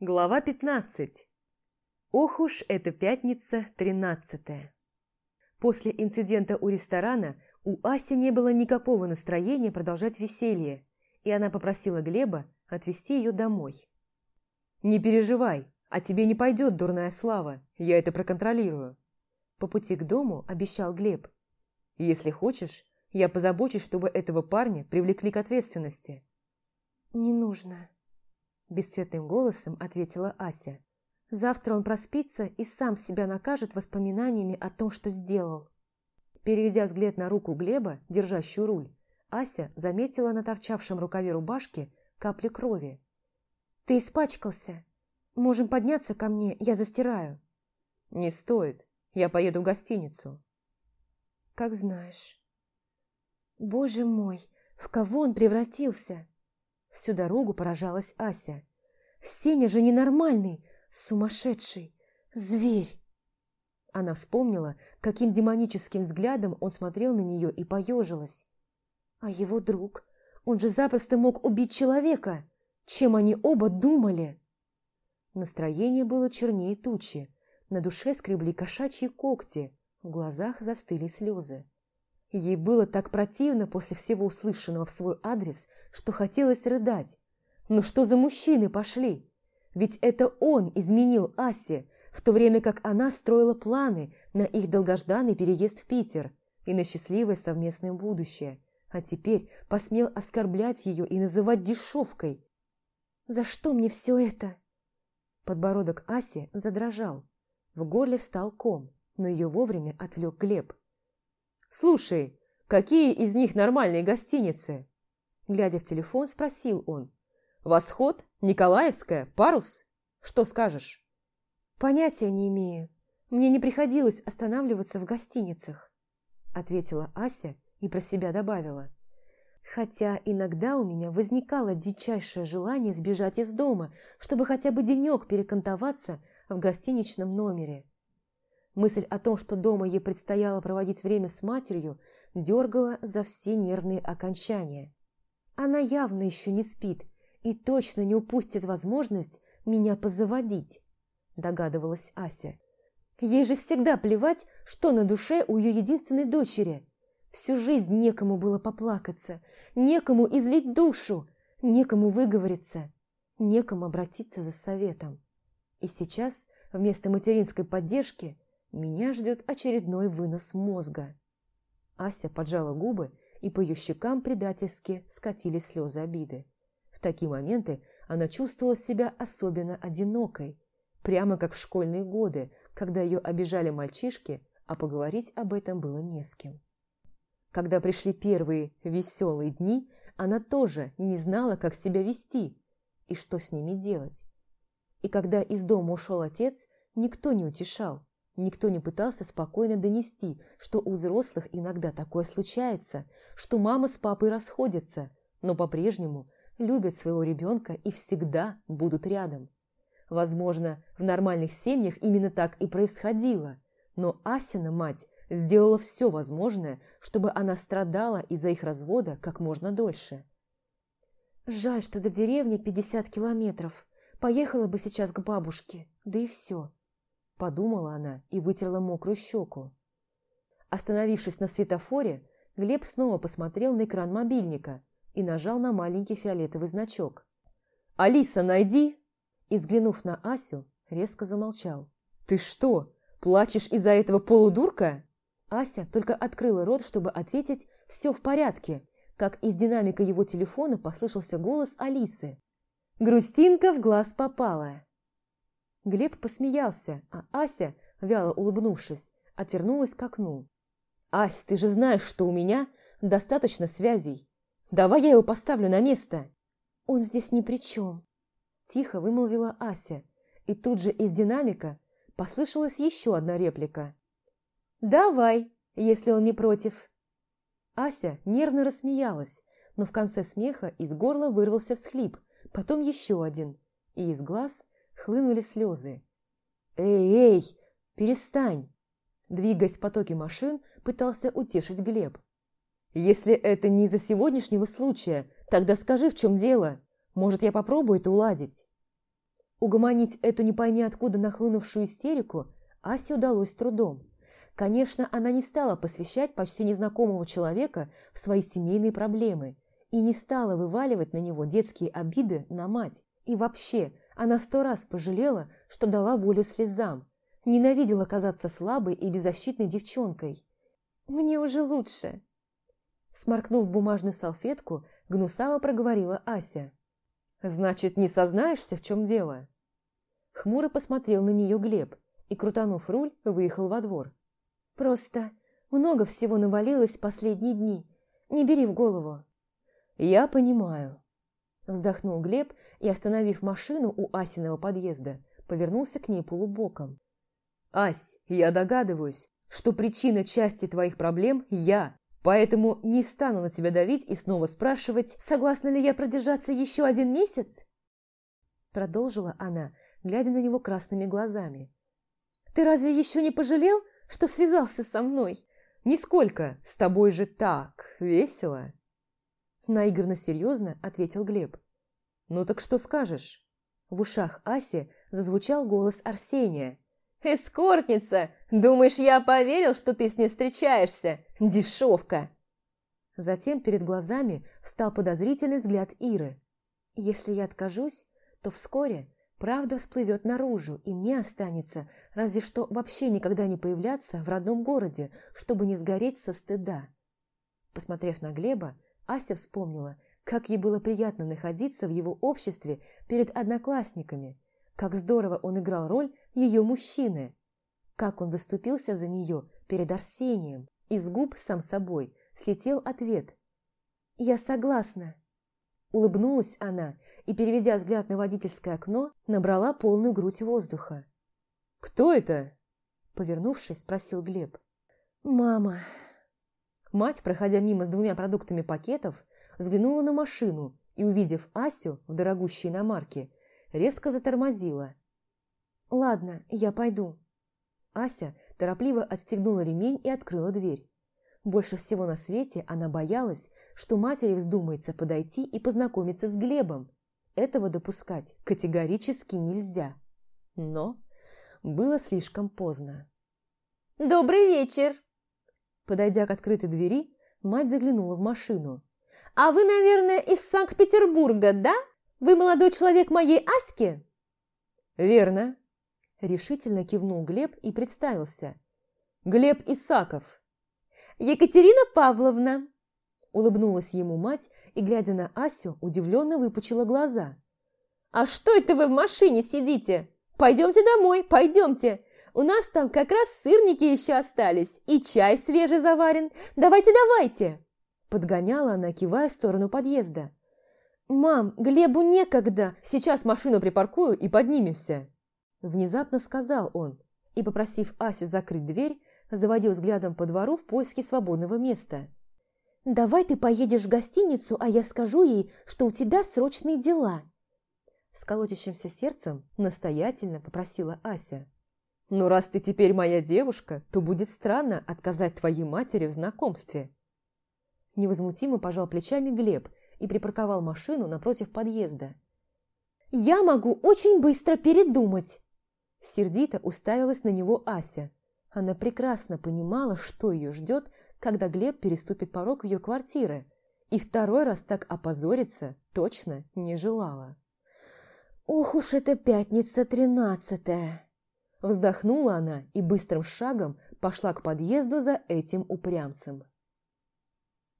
Глава 15. Ох уж эта пятница тринадцатая. После инцидента у ресторана у Аси не было никакого настроения продолжать веселье, и она попросила Глеба отвезти ее домой. «Не переживай, а тебе не пойдет дурная слава, я это проконтролирую». По пути к дому обещал Глеб. «Если хочешь, я позабочусь, чтобы этого парня привлекли к ответственности». «Не нужно», – бесцветным голосом ответила Ася. «Завтра он проспится и сам себя накажет воспоминаниями о том, что сделал». Переведя взгляд на руку Глеба, держащую руль, Ася заметила на торчавшем рукаве рубашки капли крови. «Ты испачкался. Можем подняться ко мне, я застираю». «Не стоит. Я поеду в гостиницу». «Как знаешь». «Боже мой, в кого он превратился?» Всю дорогу поражалась Ася. «Сеня же ненормальный, сумасшедший, зверь!» Она вспомнила, каким демоническим взглядом он смотрел на нее и поежилась. А его друг, он же запросто мог убить человека. Чем они оба думали? Настроение было чернее тучи. На душе скребли кошачьи когти, в глазах застыли слезы. Ей было так противно после всего услышанного в свой адрес, что хотелось рыдать. Но что за мужчины пошли? Ведь это он изменил Асе, в то время как она строила планы на их долгожданный переезд в Питер и на счастливое совместное будущее, а теперь посмел оскорблять ее и называть дешевкой. «За что мне все это?» Подбородок Аси задрожал. В горле встал ком, но ее вовремя отвлек Глеб – «Слушай, какие из них нормальные гостиницы?» Глядя в телефон, спросил он. «Восход? Николаевская? Парус? Что скажешь?» «Понятия не имею. Мне не приходилось останавливаться в гостиницах», ответила Ася и про себя добавила. Хотя иногда у меня возникало дичайшее желание сбежать из дома, чтобы хотя бы денек перекантоваться в гостиничном номере. Мысль о том, что дома ей предстояло проводить время с матерью, дергала за все нервные окончания. Она явно еще не спит и точно не упустит возможность меня позаводить, догадывалась Ася. Ей же всегда плевать, что на душе у ее единственной дочери. Всю жизнь некому было поплакаться, некому излить душу, некому выговориться, некому обратиться за советом. И сейчас вместо материнской поддержки меня ждет очередной вынос мозга. Ася поджала губы, и по ее щекам предательски скатились слезы обиды. В такие моменты она чувствовала себя особенно одинокой, прямо как в школьные годы, когда ее обижали мальчишки, а поговорить об этом было не с кем. Когда пришли первые веселые дни, она тоже не знала, как себя вести и что с ними делать. И когда из дома ушел отец, никто не утешал, Никто не пытался спокойно донести, что у взрослых иногда такое случается, что мама с папой расходятся, но по-прежнему любят своего ребенка и всегда будут рядом. Возможно, в нормальных семьях именно так и происходило, но Асина мать сделала все возможное, чтобы она страдала из-за их развода как можно дольше. «Жаль, что до деревни 50 километров. Поехала бы сейчас к бабушке, да и все», Подумала она и вытерла мокрую щеку. Остановившись на светофоре, Глеб снова посмотрел на экран мобильника и нажал на маленький фиолетовый значок. «Алиса, найди!» И, взглянув на Асю, резко замолчал. «Ты что, плачешь из-за этого полудурка?» Ася только открыла рот, чтобы ответить «все в порядке», как из динамика его телефона послышался голос Алисы. Грустинка в глаз попала. Глеб посмеялся, а Ася, вяло улыбнувшись, отвернулась к окну. «Ась, ты же знаешь, что у меня достаточно связей. Давай я его поставлю на место». «Он здесь ни при чем», – тихо вымолвила Ася, и тут же из динамика послышалась еще одна реплика. «Давай, если он не против». Ася нервно рассмеялась, но в конце смеха из горла вырвался всхлип, потом еще один, и из глаз – хлынули слезы. «Эй, эй, перестань!» Двигаясь в потоке машин, пытался утешить Глеб. «Если это не из-за сегодняшнего случая, тогда скажи, в чем дело. Может, я попробую это уладить?» Угомонить эту не пойми откуда нахлынувшую истерику Асе удалось с трудом. Конечно, она не стала посвящать почти незнакомого человека в свои семейные проблемы и не стала вываливать на него детские обиды на мать. И вообще, она сто раз пожалела, что дала волю слезам. Ненавидела казаться слабой и беззащитной девчонкой. «Мне уже лучше», Сморкнув бумажную салфетку, гнусаво проговорила Ася. «Значит, не сознаешься, в чем дело?» Хмуро посмотрел на нее Глеб и, крутанув руль, выехал во двор. «Просто много всего навалилось в последние дни. Не бери в голову». «Я понимаю», – вздохнул Глеб и, остановив машину у Асиного подъезда, повернулся к ней полубоком. «Ась, я догадываюсь, что причина части твоих проблем – я, Поэтому не стану на тебя давить и снова спрашивать, согласна ли я продержаться еще один месяц?» Продолжила она, глядя на него красными глазами. «Ты разве еще не пожалел, что связался со мной?» «Нисколько, с тобой же так весело!» Наигранно серьезно ответил Глеб. «Ну так что скажешь?» В ушах Аси зазвучал голос Арсения, «Эскортница! Думаешь, я поверил, что ты с ней встречаешься? Дешевка!» Затем перед глазами встал подозрительный взгляд Иры. «Если я откажусь, то вскоре правда всплывет наружу, и мне останется разве что вообще никогда не появляться в родном городе, чтобы не сгореть со стыда». Посмотрев на Глеба, Ася вспомнила, как ей было приятно находиться в его обществе перед одноклассниками, как здорово он играл роль ее мужчины. Как он заступился за нее перед Арсением. Из губ сам собой слетел ответ. «Я согласна». Улыбнулась она и, переведя взгляд на водительское окно, набрала полную грудь воздуха. «Кто это?» Повернувшись, спросил Глеб. «Мама». Мать, проходя мимо с двумя продуктами пакетов, взглянула на машину и, увидев Асю в дорогущей иномарке, резко затормозила – «Ладно, я пойду». Ася торопливо отстегнула ремень и открыла дверь. Больше всего на свете она боялась, что матери вздумается подойти и познакомиться с Глебом. Этого допускать категорически нельзя. Но было слишком поздно. «Добрый вечер!» Подойдя к открытой двери, мать заглянула в машину. «А вы, наверное, из Санкт-Петербурга, да? Вы молодой человек моей Аськи?» «Верно», Решительно кивнул Глеб и представился. «Глеб Исаков». «Екатерина Павловна!» Улыбнулась ему мать и, глядя на Асю, удивленно выпучила глаза. «А что это вы в машине сидите? Пойдемте домой, пойдемте. У нас там как раз сырники еще остались, и чай свежий заварен. Давайте, давайте!» Подгоняла она, кивая в сторону подъезда. «Мам, Глебу некогда. Сейчас машину припаркую и поднимемся». Внезапно сказал он и, попросив Асю закрыть дверь, заводил взглядом по двору в поиске свободного места. «Давай ты поедешь в гостиницу, а я скажу ей, что у тебя срочные дела». С колотящимся сердцем настоятельно попросила Ася. «Ну, раз ты теперь моя девушка, то будет странно отказать твоей матери в знакомстве». Невозмутимо пожал плечами Глеб и припарковал машину напротив подъезда. «Я могу очень быстро передумать», Сердито уставилась на него Ася. Она прекрасно понимала, что ее ждет, когда Глеб переступит порог ее квартиры, и второй раз так опозориться точно не желала. «Ох уж эта пятница тринадцатая!» Вздохнула она и быстрым шагом пошла к подъезду за этим упрямцем.